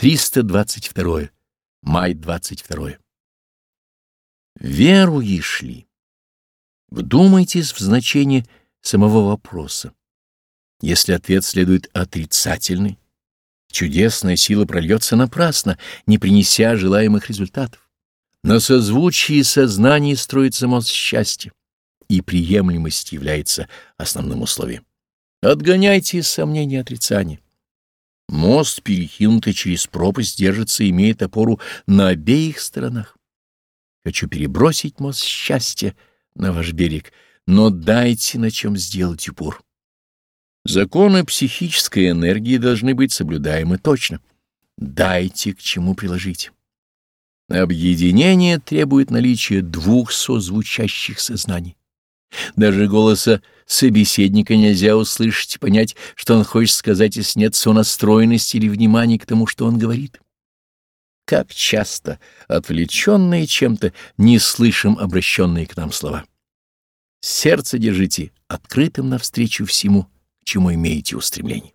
322. Май 22. Веруешь ли? Вдумайтесь в значение самого вопроса. Если ответ следует отрицательный, чудесная сила прольется напрасно, не принеся желаемых результатов. На созвучии сознания строится мост счастья, и приемлемость является основным условием. Отгоняйте сомнения и отрицания. Мост, перекинутый через пропасть, держится и имеет опору на обеих сторонах. Хочу перебросить мост счастья на ваш берег, но дайте на чем сделать упор. Законы психической энергии должны быть соблюдаемы точно. Дайте к чему приложить. Объединение требует наличия двух созвучащих сознаний. Даже голоса собеседника нельзя услышать и понять, что он хочет сказать, если нет сонастроенности или внимания к тому, что он говорит. Как часто, отвлеченные чем-то, не слышим обращенные к нам слова. Сердце держите открытым навстречу всему, чему имеете устремление.